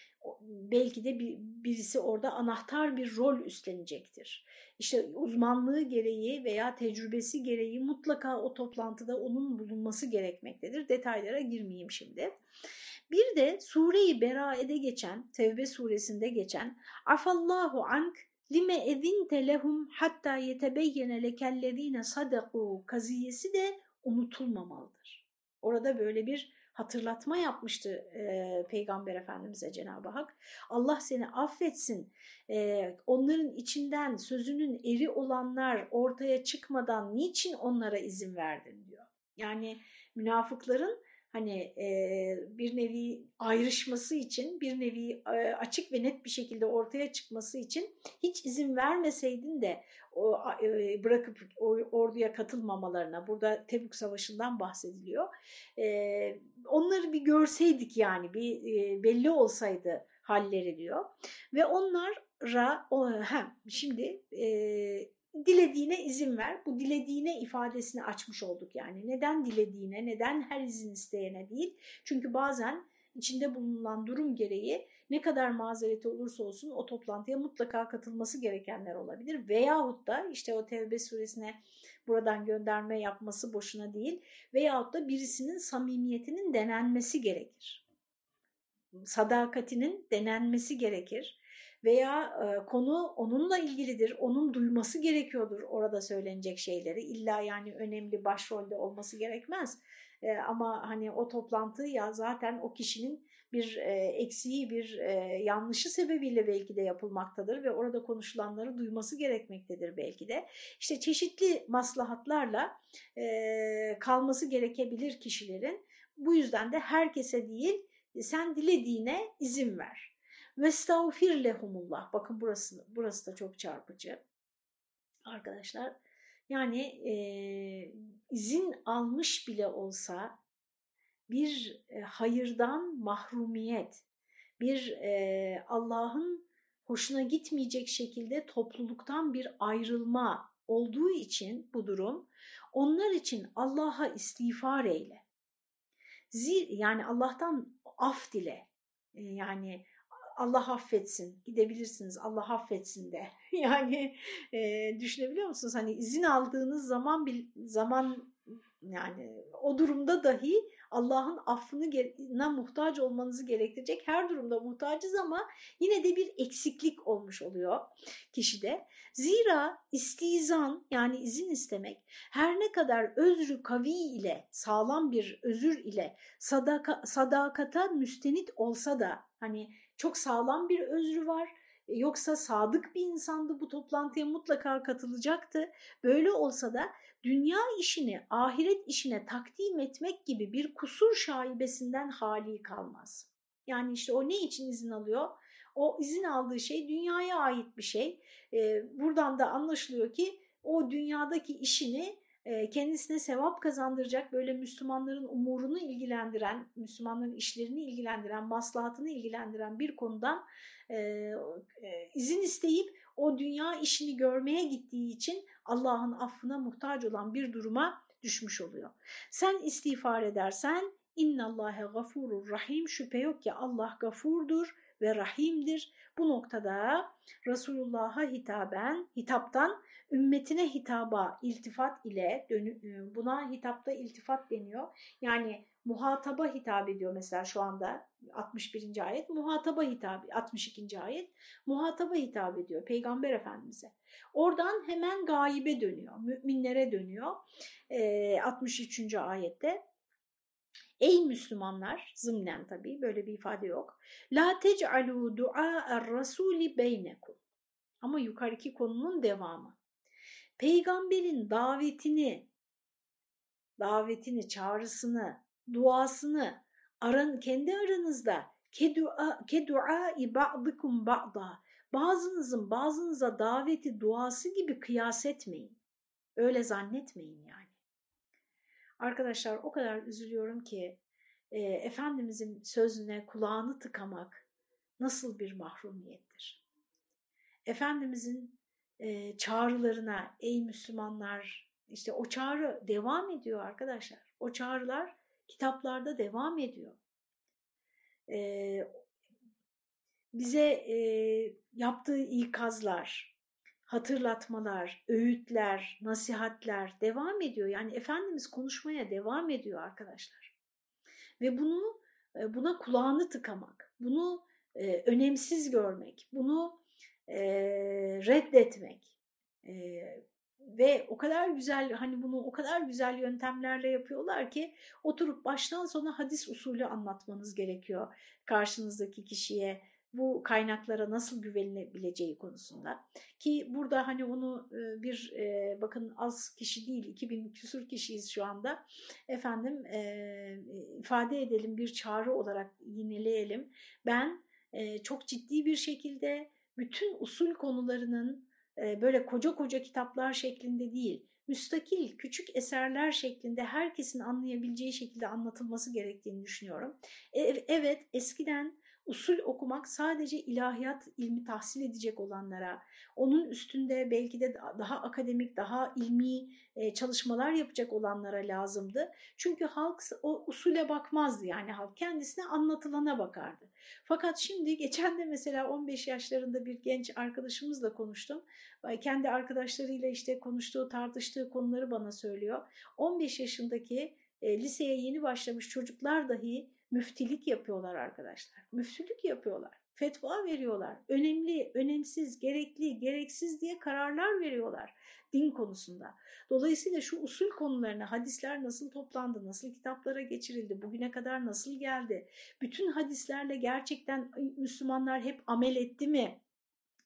belki de bir, birisi orada anahtar bir rol üstlenecektir. İşte uzmanlığı gereği veya tecrübesi gereği mutlaka o toplantıda onun bulunması gerekmektedir. Detaylara girmeyeyim şimdi. Bir de Sure-i Berae'de geçen, Tevbe suresinde geçen Afallahu ank lime ezinte lehum hatta yetebeyyene lekellezine sadaku kaziyesi de unutulmamalıdır. Orada böyle bir hatırlatma yapmıştı e, Peygamber Efendimiz'e Cenab-ı Hak. Allah seni affetsin, e, onların içinden sözünün eri olanlar ortaya çıkmadan niçin onlara izin verdin diyor. Yani münafıkların hani e, bir nevi ayrışması için, bir nevi e, açık ve net bir şekilde ortaya çıkması için hiç izin vermeseydin de o, e, bırakıp o, orduya katılmamalarına, burada Tebük Savaşı'ndan bahsediliyor. E, onları bir görseydik yani, bir e, belli olsaydı halleri diyor. Ve onlara, o, hem şimdi e, dilediğine izin ver. Bu dilediğine ifadesini açmış olduk yani. Neden dilediğine, neden her izin isteyene değil? Çünkü bazen içinde bulunan durum gereği ne kadar mazereti olursa olsun o toplantıya mutlaka katılması gerekenler olabilir. Veyahut da işte o Tevbe suresine buradan gönderme yapması boşuna değil. Veyahut da birisinin samimiyetinin denenmesi gerekir. Sadakatinin denenmesi gerekir veya e, konu onunla ilgilidir, onun duyması gerekiyordur orada söylenecek şeyleri. İlla yani önemli başrolde olması gerekmez. E, ama hani o toplantı ya zaten o kişinin bir e, eksiği, bir e, yanlışı sebebiyle belki de yapılmaktadır ve orada konuşulanları duyması gerekmektedir belki de. İşte çeşitli maslahatlarla e, kalması gerekebilir kişilerin. Bu yüzden de herkese değil, sen dilediğine izin ver. Vestağfir lehumullah. Bakın burası, burası da çok çarpıcı. Arkadaşlar yani e, izin almış bile olsa bir e, hayırdan mahrumiyet, bir e, Allah'ın hoşuna gitmeyecek şekilde topluluktan bir ayrılma olduğu için bu durum onlar için Allah'a istiğfar eyle. Zir, yani Allah'tan af dile. E, yani Allah affetsin, gidebilirsiniz, Allah affetsin de. Yani e, düşünebiliyor musunuz? Hani izin aldığınız zaman bir zaman yani o durumda dahi Allah'ın affına muhtaç olmanızı gerektirecek her durumda muhtacız ama yine de bir eksiklik olmuş oluyor kişide. Zira istizan yani izin istemek her ne kadar özrü kavi ile sağlam bir özür ile sadaka, sadakata müstenit olsa da hani çok sağlam bir özrü var. E, yoksa sadık bir insandı bu toplantıya mutlaka katılacaktı. Böyle olsa da dünya işini ahiret işine takdim etmek gibi bir kusur şaibesinden hali kalmaz. Yani işte o ne için izin alıyor? O izin aldığı şey dünyaya ait bir şey. Ee, buradan da anlaşılıyor ki o dünyadaki işini e, kendisine sevap kazandıracak böyle Müslümanların umurunu ilgilendiren, Müslümanların işlerini ilgilendiren, maslahatını ilgilendiren bir konudan e, e, izin isteyip o dünya işini görmeye gittiği için Allah'ın affına muhtaç olan bir duruma düşmüş oluyor. Sen istiğfar edersen innallâhe gafurur rahim şüphe yok ki Allah gafurdur ve rahimdir. Bu noktada Resulullah'a hitaben, hitaptan ümmetine hitaba iltifat ile e, buna hitapta iltifat deniyor. Yani muhataba hitap ediyor mesela şu anda 61. ayet muhataba hitap 62. ayet muhataba hitap ediyor Peygamber Efendimiz'e. Oradan hemen gaybe dönüyor, müminlere dönüyor. E, 63. ayette Ey Müslümanlar, zımnen tabii böyle bir ifade yok. La tec'alû du'a'er rasûli beynekum. Ama yukarıki konunun devamı peygamberin davetini, davetini, çağrısını, duasını aran, kendi aranızda kedu'a ba'dikum ba'da bazınızın bazınıza daveti duası gibi kıyas etmeyin. Öyle zannetmeyin yani. Arkadaşlar o kadar üzülüyorum ki e, Efendimizin sözüne kulağını tıkamak nasıl bir mahrumiyettir. Efendimizin e, çağrılarına ey Müslümanlar işte o çağrı devam ediyor arkadaşlar. O çağrılar kitaplarda devam ediyor. E, bize e, yaptığı ikazlar, hatırlatmalar, öğütler, nasihatler devam ediyor. Yani Efendimiz konuşmaya devam ediyor arkadaşlar. Ve bunu buna kulağını tıkamak, bunu önemsiz görmek, bunu e, reddetmek e, ve o kadar güzel hani bunu o kadar güzel yöntemlerle yapıyorlar ki oturup baştan sona hadis usulü anlatmanız gerekiyor karşınızdaki kişiye bu kaynaklara nasıl güvenilebileceği konusunda. Ki burada hani onu e, bir e, bakın az kişi değil 2000 küsur kişiyiz şu anda efendim e, ifade edelim bir çağrı olarak yineleyelim. Ben çok ciddi bir şekilde bütün usul konularının böyle koca koca kitaplar şeklinde değil müstakil küçük eserler şeklinde herkesin anlayabileceği şekilde anlatılması gerektiğini düşünüyorum. Evet eskiden usul okumak sadece ilahiyat ilmi tahsil edecek olanlara, onun üstünde belki de daha akademik, daha ilmi e, çalışmalar yapacak olanlara lazımdı. Çünkü halk o usule bakmazdı yani halk kendisine anlatılana bakardı. Fakat şimdi geçen de mesela 15 yaşlarında bir genç arkadaşımızla konuştum. Kendi arkadaşlarıyla işte konuştuğu, tartıştığı konuları bana söylüyor. 15 yaşındaki e, liseye yeni başlamış çocuklar dahi müftilik yapıyorlar arkadaşlar. Müftülük yapıyorlar. Fetva veriyorlar. Önemli, önemsiz, gerekli, gereksiz diye kararlar veriyorlar din konusunda. Dolayısıyla şu usul konularına hadisler nasıl toplandı, nasıl kitaplara geçirildi, bugüne kadar nasıl geldi, bütün hadislerle gerçekten Müslümanlar hep amel etti mi?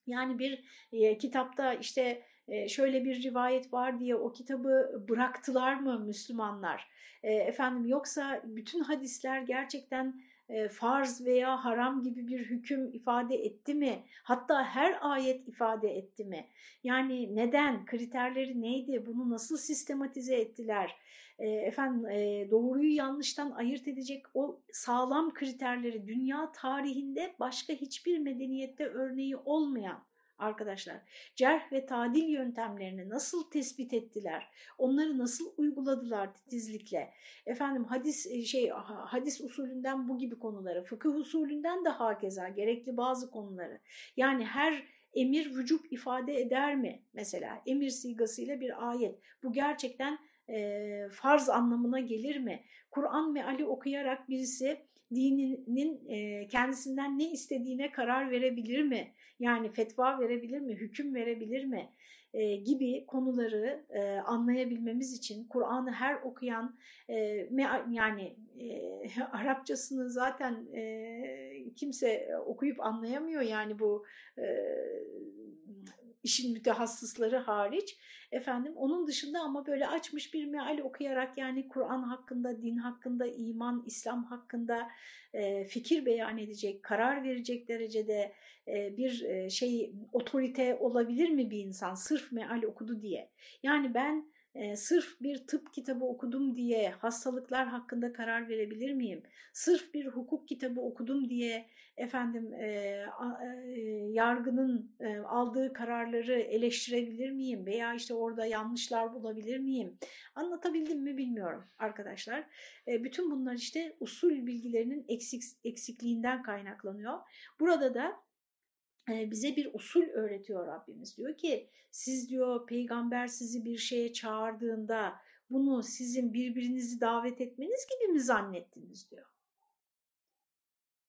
Yani bir e, kitapta işte şöyle bir rivayet var diye o kitabı bıraktılar mı Müslümanlar? E, efendim yoksa bütün hadisler gerçekten e, farz veya haram gibi bir hüküm ifade etti mi? Hatta her ayet ifade etti mi? Yani neden? Kriterleri neydi? Bunu nasıl sistematize ettiler? E, efendim e, doğruyu yanlıştan ayırt edecek o sağlam kriterleri dünya tarihinde başka hiçbir medeniyette örneği olmayan arkadaşlar. Cerh ve tadil yöntemlerini nasıl tespit ettiler? Onları nasıl uyguladılar titizlikle? Efendim hadis e, şey hadis usulünden bu gibi konuları, fıkıh usulünden de hakeza gerekli bazı konuları. Yani her emir vücut ifade eder mi? Mesela emir sigasıyla bir ayet. Bu gerçekten e, farz anlamına gelir mi? Kur'an meali okuyarak birisi dininin e, kendisinden ne istediğine karar verebilir mi? Yani fetva verebilir mi? Hüküm verebilir mi? E, gibi konuları e, anlayabilmemiz için Kur'an'ı her okuyan e, yani e, Arapçasını zaten e, kimse okuyup anlayamıyor yani bu e, işin mütehassısları hariç efendim onun dışında ama böyle açmış bir meal okuyarak yani Kur'an hakkında, din hakkında, iman, İslam hakkında e, fikir beyan edecek, karar verecek derecede e, bir e, şey otorite olabilir mi bir insan sırf meal okudu diye? Yani ben e, sırf bir tıp kitabı okudum diye hastalıklar hakkında karar verebilir miyim? Sırf bir hukuk kitabı okudum diye efendim e, e, yargının e, aldığı kararları eleştirebilir miyim? Veya işte orada yanlışlar bulabilir miyim? Anlatabildim mi bilmiyorum arkadaşlar. E, bütün bunlar işte usul bilgilerinin eksik, eksikliğinden kaynaklanıyor. Burada da bize bir usul öğretiyor Rabbimiz. Diyor ki siz diyor peygamber sizi bir şeye çağırdığında bunu sizin birbirinizi davet etmeniz gibi mi zannettiniz diyor.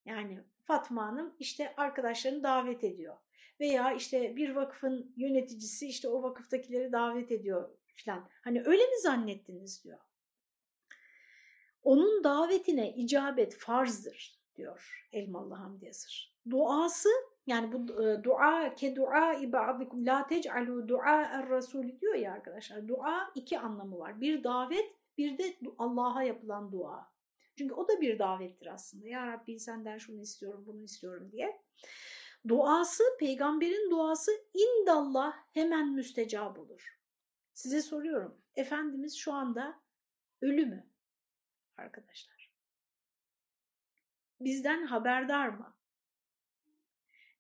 Yani Fatma Hanım işte arkadaşlarını davet ediyor. Veya işte bir vakıfın yöneticisi işte o vakıftakileri davet ediyor falan. Hani öyle mi zannettiniz diyor. Onun davetine icabet farzdır diyor Elmalı Hamdi Yazır. Duası yani bu e, dua ke dua ibadikum la tec'alu dua er rasul diyor ya arkadaşlar. Dua iki anlamı var. Bir davet, bir de Allah'a yapılan dua. Çünkü o da bir davettir aslında. Ya Rabbi senden şunu istiyorum, bunu istiyorum diye. Duası, peygamberin duası indallah hemen müstecab olur. Size soruyorum. Efendimiz şu anda ölü mü? Arkadaşlar. Bizden haberdar mı?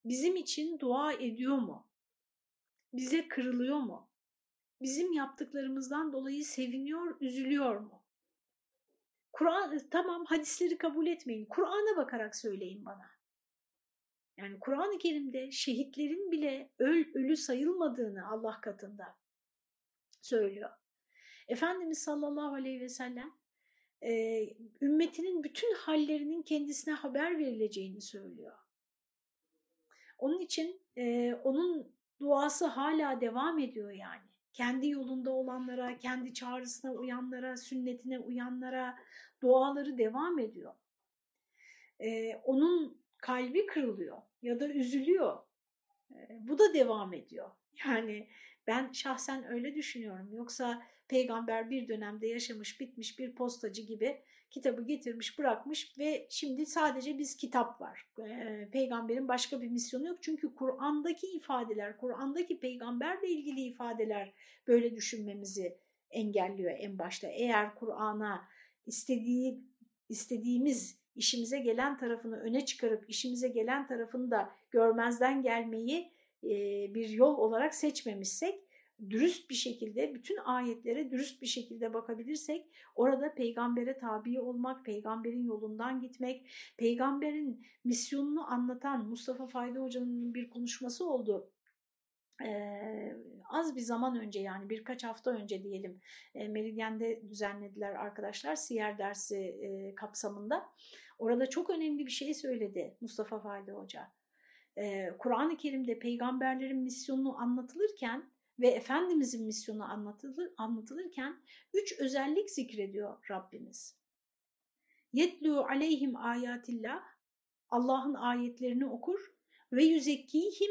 Bizim için dua ediyor mu? Bize kırılıyor mu? Bizim yaptıklarımızdan dolayı seviniyor, üzülüyor mu? Kur'an tamam hadisleri kabul etmeyin. Kur'an'a bakarak söyleyin bana. Yani Kur'an-ı Kerim'de şehitlerin bile öl, ölü sayılmadığını Allah katında söylüyor. Efendimiz sallallahu aleyhi ve sellem e, ümmetinin bütün hallerinin kendisine haber verileceğini söylüyor. Onun için e, onun duası hala devam ediyor yani. Kendi yolunda olanlara, kendi çağrısına uyanlara, sünnetine uyanlara duaları devam ediyor. E, onun kalbi kırılıyor ya da üzülüyor. E, bu da devam ediyor. Yani ben şahsen öyle düşünüyorum. Yoksa peygamber bir dönemde yaşamış, bitmiş bir postacı gibi kitabı getirmiş, bırakmış ve şimdi sadece biz kitap var. E, peygamberin başka bir misyonu yok. Çünkü Kur'an'daki ifadeler, Kur'an'daki peygamberle ilgili ifadeler böyle düşünmemizi engelliyor en başta. Eğer Kur'an'a istediği istediğimiz işimize gelen tarafını öne çıkarıp işimize gelen tarafını da görmezden gelmeyi e, bir yol olarak seçmemişsek, dürüst bir şekilde bütün ayetlere dürüst bir şekilde bakabilirsek orada peygambere tabi olmak, peygamberin yolundan gitmek, peygamberin misyonunu anlatan Mustafa Fayda Hoca'nın bir konuşması oldu. Ee, az bir zaman önce yani birkaç hafta önce diyelim e, Meridyen'de düzenlediler arkadaşlar siyer dersi e, kapsamında. Orada çok önemli bir şey söyledi Mustafa Fayda Hoca. Ee, Kur'an-ı Kerim'de peygamberlerin misyonunu anlatılırken ve Efendimizin misyonu anlatılır, anlatılırken üç özellik zikrediyor Rabbimiz. Yetlu aleyhim ayatillah, Allah'ın ayetlerini okur ve yüzekkihim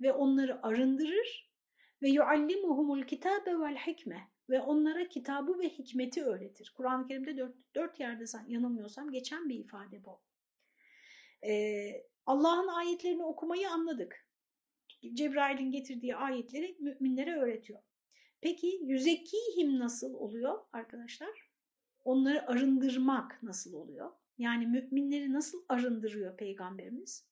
ve onları arındırır ve yuallimuhumul kitabe vel hikme ve onlara kitabı ve hikmeti öğretir. Kur'an-ı Kerim'de dört, dört yerde yanılmıyorsam geçen bir ifade bu. Ee, Allah'ın ayetlerini okumayı anladık. Cebrail'in getirdiği ayetleri müminlere öğretiyor. Peki yüzekihim nasıl oluyor arkadaşlar? Onları arındırmak nasıl oluyor? Yani müminleri nasıl arındırıyor Peygamberimiz?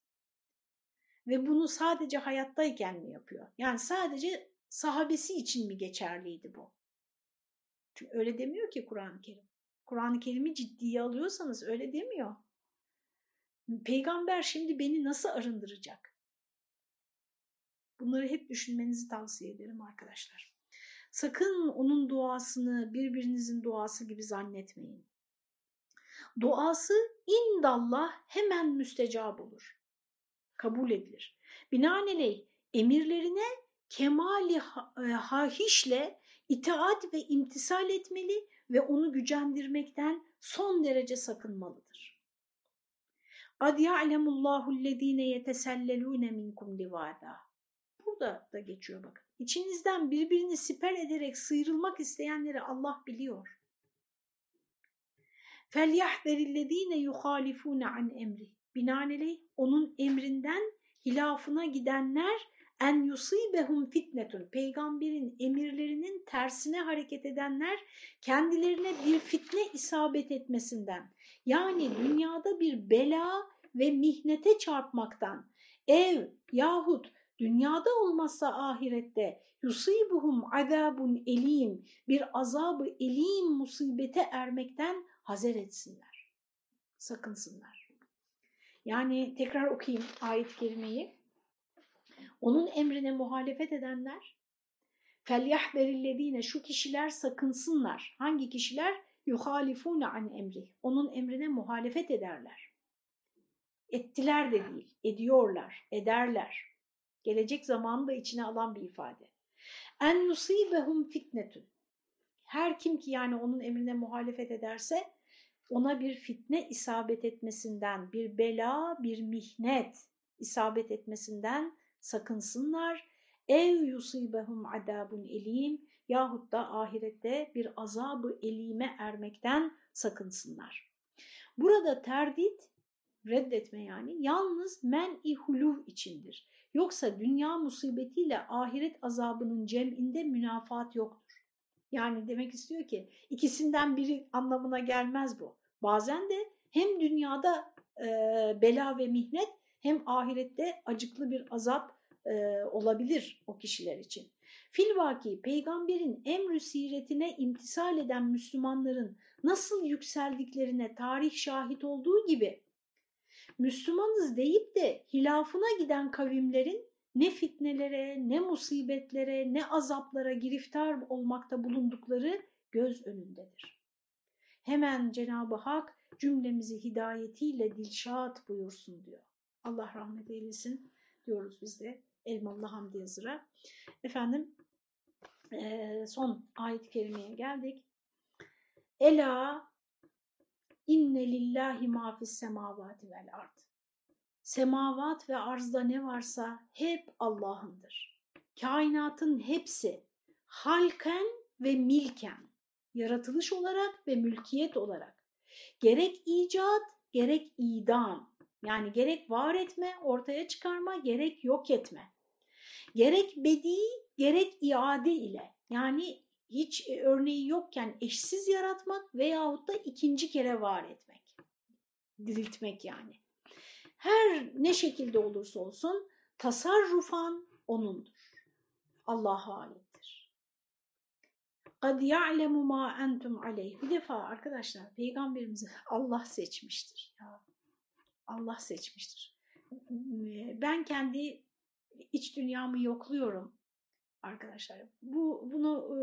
Ve bunu sadece hayattayken mi yapıyor? Yani sadece sahabesi için mi geçerliydi bu? Çünkü öyle demiyor ki Kur'an-ı Kerim. Kur'an-ı Kerim'i ciddiye alıyorsanız öyle demiyor. Peygamber şimdi beni nasıl arındıracak? Bunları hep düşünmenizi tavsiye ederim arkadaşlar. Sakın onun duasını birbirinizin duası gibi zannetmeyin. Duası indallah hemen müstecab olur. Kabul edilir. Binaenaleyh emirlerine kemali e, hahişle itaat ve imtisal etmeli ve onu gücendirmekten son derece sakınmalıdır. قَدْ يَعْلَمُ اللّٰهُ الَّذ۪ينَ يَتَسَلَّلُونَ مِنْكُمْ لِوَادًا Burada da geçiyor bakın. İçinizden birbirini siper ederek sıyrılmak isteyenleri Allah biliyor. فَلْيَحْذَرِ الَّذ۪ينَ يُخَالِفُونَ عَنْ اَمْرِ Binaenaleyh onun emrinden hilafına gidenler en yusibehum fitnetun peygamberin emirlerinin tersine hareket edenler kendilerine bir fitne isabet etmesinden yani dünyada bir bela ve mihnete çarpmaktan ev yahut Dünyada olmazsa ahirette yusibuhum azabun elim bir azabı elim musibete ermekten hazer etsinler. Sakınsınlar. Yani tekrar okuyayım ayet kerimeyi. Onun emrine muhalefet edenler felyahberillezine şu kişiler sakınsınlar. Hangi kişiler? Yuhalifune an emri. Onun emrine muhalefet ederler. Ettiler de değil, ediyorlar, ederler. Gelecek zamanı da içine alan bir ifade. En yusibehum fitnetun. Her kim ki yani onun emrine muhalefet ederse ona bir fitne isabet etmesinden, bir bela, bir mihnet isabet etmesinden sakınsınlar. Ev yusibehum adabun elim yahut da ahirette bir azabı elime ermekten sakınsınlar. Burada terdit, reddetme yani yalnız men-i huluv içindir. Yoksa dünya musibetiyle ahiret azabının cem'inde münafat yoktur. Yani demek istiyor ki ikisinden biri anlamına gelmez bu. Bazen de hem dünyada e, bela ve mihnet hem ahirette acıklı bir azap e, olabilir o kişiler için. Filvaki peygamberin emrü siretine imtisal eden Müslümanların nasıl yükseldiklerine tarih şahit olduğu gibi Müslümanız deyip de hilafına giden kavimlerin ne fitnelere, ne musibetlere, ne azaplara giriftar olmakta bulundukları göz önündedir. Hemen Cenab-ı Hak cümlemizi hidayetiyle dilşat buyursun diyor. Allah rahmet eylesin diyoruz biz de Elmalı Hamdi Yazır'a. Efendim son ayet-i kerimeye geldik. Ela inne lillahi ma fis semavati vel ard. Semavat ve arzda ne varsa hep Allah'ındır. Kainatın hepsi halken ve milken, yaratılış olarak ve mülkiyet olarak, gerek icat, gerek idam, yani gerek var etme, ortaya çıkarma, gerek yok etme, gerek bedi, gerek iade ile, yani hiç örneği yokken eşsiz yaratmak veyahut da ikinci kere var etmek, diriltmek yani. Her ne şekilde olursa olsun tasarrufan O'nundur. Allah'a aittir. قَدْ يَعْلَمُ مَا أَنْتُمْ عَلَيْهِ Bir defa arkadaşlar peygamberimizi Allah seçmiştir. Ya. Allah seçmiştir. Ben kendi iç dünyamı yokluyorum arkadaşlar. Bu Bunu e,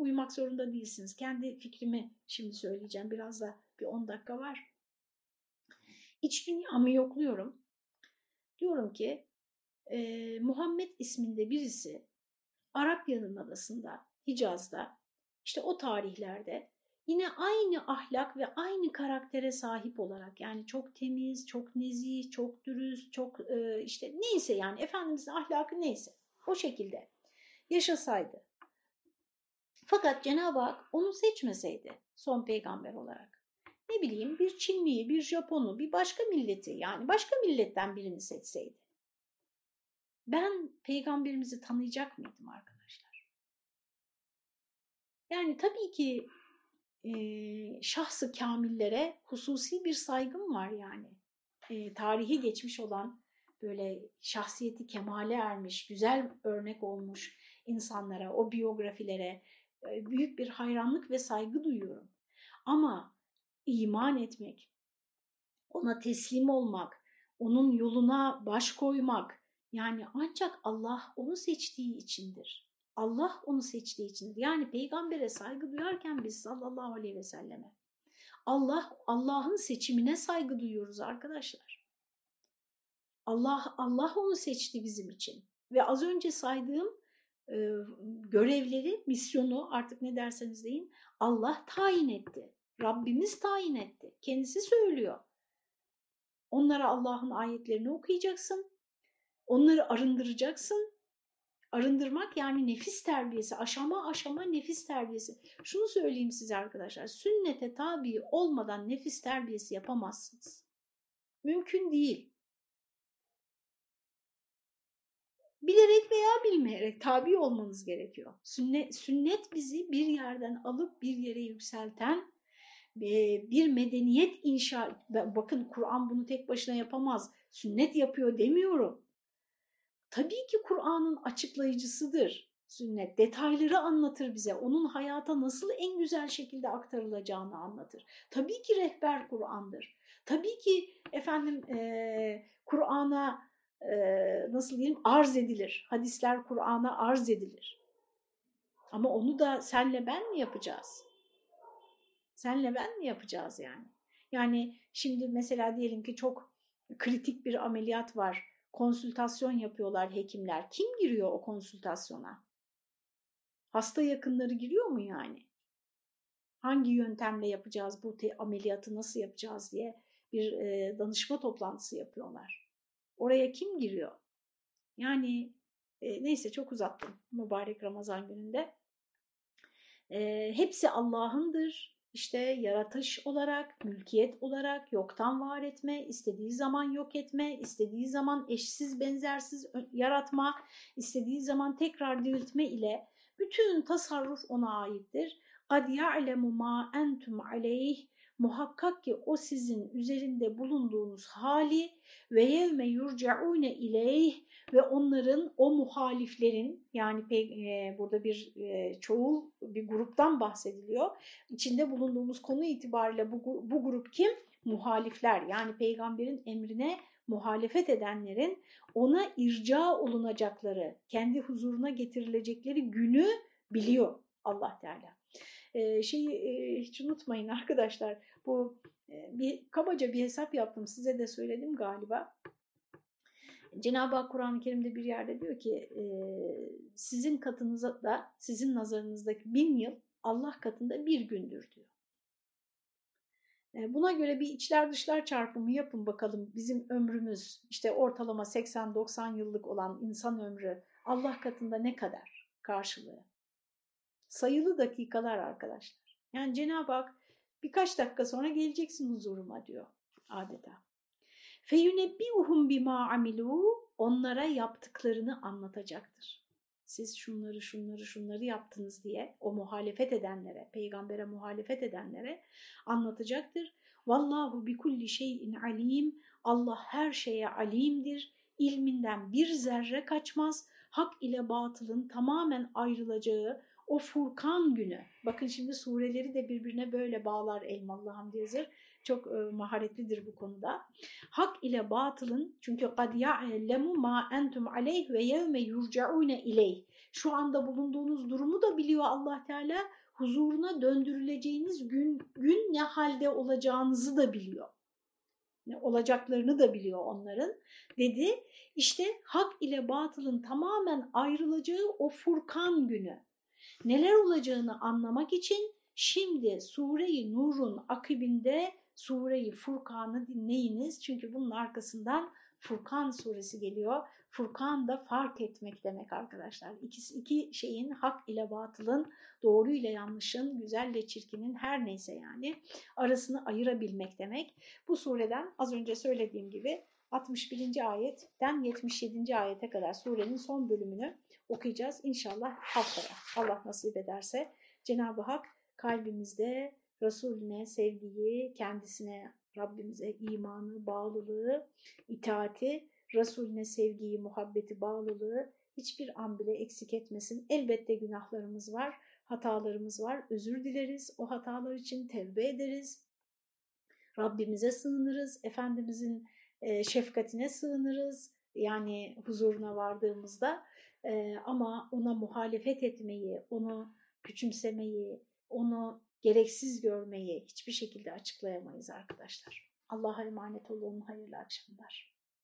uymak zorunda değilsiniz. Kendi fikrimi şimdi söyleyeceğim. Biraz da bir 10 dakika var. İç dünyamı yokluyorum. Diyorum ki e, Muhammed isminde birisi Arap Yarımadası'nda, Hicaz'da, işte o tarihlerde yine aynı ahlak ve aynı karaktere sahip olarak yani çok temiz, çok nezih, çok dürüst, çok e, işte neyse yani Efendimizin ahlakı neyse o şekilde yaşasaydı. Fakat Cenab-ı Hak onu seçmeseydi son peygamber olarak ne bileyim bir Çinliyi, bir Japon'u, bir başka milleti yani başka milletten birini seçseydi. Ben peygamberimizi tanıyacak mıydım arkadaşlar? Yani tabii ki e, şahsı kamillere hususi bir saygım var yani. E, tarihi geçmiş olan böyle şahsiyeti kemale ermiş, güzel örnek olmuş insanlara, o biyografilere e, büyük bir hayranlık ve saygı duyuyorum. Ama iman etmek, ona teslim olmak, onun yoluna baş koymak yani ancak Allah onu seçtiği içindir. Allah onu seçtiği içindir. Yani peygambere saygı duyarken biz sallallahu aleyhi ve selleme Allah Allah'ın seçimine saygı duyuyoruz arkadaşlar. Allah Allah onu seçti bizim için. Ve az önce saydığım görevleri, misyonu artık ne derseniz deyin Allah tayin etti. Rabbimiz tayin etti. Kendisi söylüyor. Onlara Allah'ın ayetlerini okuyacaksın. Onları arındıracaksın. Arındırmak yani nefis terbiyesi, aşama aşama nefis terbiyesi. Şunu söyleyeyim size arkadaşlar, sünnete tabi olmadan nefis terbiyesi yapamazsınız. Mümkün değil. Bilerek veya bilmeyerek tabi olmanız gerekiyor. Sünnet, sünnet bizi bir yerden alıp bir yere yükselten bir medeniyet inşa, bakın Kur'an bunu tek başına yapamaz, sünnet yapıyor demiyorum. Tabii ki Kur'an'ın açıklayıcısıdır sünnet. Detayları anlatır bize. Onun hayata nasıl en güzel şekilde aktarılacağını anlatır. Tabii ki rehber Kur'an'dır. Tabii ki efendim e, Kur'an'a e, nasıl diyeyim arz edilir. Hadisler Kur'an'a arz edilir. Ama onu da senle ben mi yapacağız? Senle ben mi yapacağız yani? Yani şimdi mesela diyelim ki çok kritik bir ameliyat var. Konsültasyon yapıyorlar hekimler. Kim giriyor o konsültasyona? Hasta yakınları giriyor mu yani? Hangi yöntemle yapacağız bu ameliyatı nasıl yapacağız diye bir e, danışma toplantısı yapıyorlar. Oraya kim giriyor? Yani e, neyse çok uzattım mübarek Ramazan gününde. E, hepsi Allah'ındır. İşte yaratış olarak, mülkiyet olarak yoktan var etme, istediği zaman yok etme, istediği zaman eşsiz benzersiz yaratma, istediği zaman tekrar diriltme ile Bütün tasarruf ona aittir. قَدْ يَعْلَمُ مَا أَنْتُمْ عَلَيْهِ Muhakkak ki o sizin üzerinde bulunduğunuz hali ve yevme yurcaune ileyh ve onların o muhaliflerin yani e, burada bir e, çoğul bir gruptan bahsediliyor. İçinde bulunduğumuz konu itibariyle bu, bu grup kim? Muhalifler yani peygamberin emrine muhalefet edenlerin ona irca olunacakları, kendi huzuruna getirilecekleri günü biliyor Allah Teala. Ee, şeyi e, hiç unutmayın arkadaşlar bu e, bir kabaca bir hesap yaptım size de söyledim galiba. Cenab-ı Hak Kur'an-ı Kerim'de bir yerde diyor ki e, sizin katınıza da sizin nazarınızdaki bin yıl Allah katında bir gündür diyor. E, buna göre bir içler dışlar çarpımı yapın bakalım bizim ömrümüz işte ortalama 80-90 yıllık olan insan ömrü Allah katında ne kadar karşılığı? Sayılı dakikalar arkadaşlar. Yani Cenab-ı Hak birkaç dakika sonra geleceksin huzuruma diyor adeta. Feyunebbiuhum bima amilu onlara yaptıklarını anlatacaktır. Siz şunları şunları şunları yaptınız diye o muhalefet edenlere, peygambere muhalefet edenlere anlatacaktır. Vallahu bi kulli şeyin alim. Allah her şeye alimdir. İlminden bir zerre kaçmaz. Hak ile batılın tamamen ayrılacağı o Furkan günü. Bakın şimdi sureleri de birbirine böyle bağlar Elmalı Hamdi Yazır. Çok e, maharetlidir bu konuda. Hak ile batılın çünkü قَدْ يَعْلَمُ مَا اَنْتُمْ عَلَيْهِ ve yevme yurcaune ileyh. Şu anda bulunduğunuz durumu da biliyor Allah Teala. Huzuruna döndürüleceğiniz gün, gün ne halde olacağınızı da biliyor. Ne olacaklarını da biliyor onların. Dedi işte hak ile batılın tamamen ayrılacağı o Furkan günü neler olacağını anlamak için şimdi Sure-i Nur'un akibinde Sure-i Furkan'ı dinleyiniz. Çünkü bunun arkasından Furkan suresi geliyor. Furkan da fark etmek demek arkadaşlar. İkisi, iki şeyin hak ile batılın, doğru ile yanlışın, güzel ile çirkinin her neyse yani arasını ayırabilmek demek. Bu sureden az önce söylediğim gibi 61. ayetten 77. ayete kadar surenin son bölümünü okuyacağız. İnşallah haftaya Allah nasip ederse Cenab-ı Hak kalbimizde Resulüne sevgiyi, kendisine, Rabbimize imanı, bağlılığı, itaati, Resulüne sevgiyi, muhabbeti, bağlılığı hiçbir an bile eksik etmesin. Elbette günahlarımız var, hatalarımız var. Özür dileriz. O hatalar için tevbe ederiz. Rabbimize sığınırız. Efendimizin şefkatine sığınırız. Yani huzuruna vardığımızda e, ama ona muhalefet etmeyi, onu küçümsemeyi, onu gereksiz görmeyi hiçbir şekilde açıklayamayız arkadaşlar. Allah'a emanet olun, hayırlı akşamlar.